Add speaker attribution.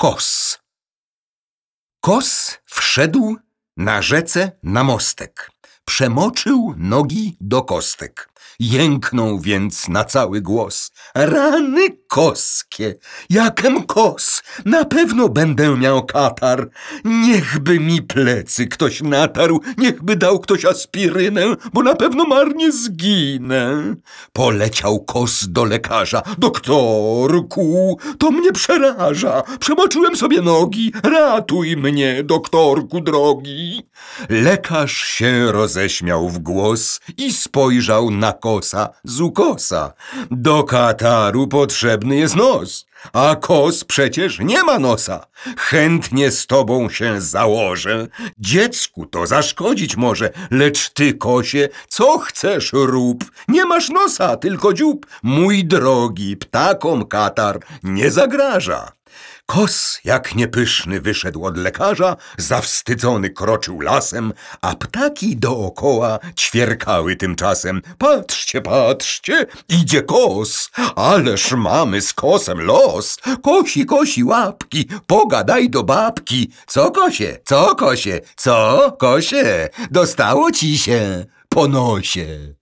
Speaker 1: Kos. Kos wszedł na rzece na mostek. Przemoczył nogi do kostek. Jęknął więc na cały głos. Rany koskie, jakem kos, na pewno będę miał katar. Niechby mi plecy ktoś natarł, niechby dał ktoś aspirynę, bo na pewno marnie zginę. Poleciał kos do lekarza. Doktorku, to mnie przeraża. Przemoczyłem sobie nogi. Ratuj mnie, doktorku drogi. Lekarz się roześmiał w głos i spojrzał na kosa z ukosa. Do kataru potrzebny jest nos, a kos przecież nie ma nosa. Chętnie z tobą się założę. Dziecku to zaszkodzić może, lecz ty, kosie, co chcesz rób? Nie masz nosa, tylko dziób. Mój drogi, ptakom katar nie zagraża. Kos, jak niepyszny, wyszedł od lekarza, zawstydzony kroczył lasem, a ptaki dookoła ćwierkały tymczasem. Patrzcie, patrzcie, idzie kos, ależ mamy z kosem los. Kosi, kosi łapki, pogadaj do babki. Co kosie, co kosie, co kosie, dostało ci się po nosie.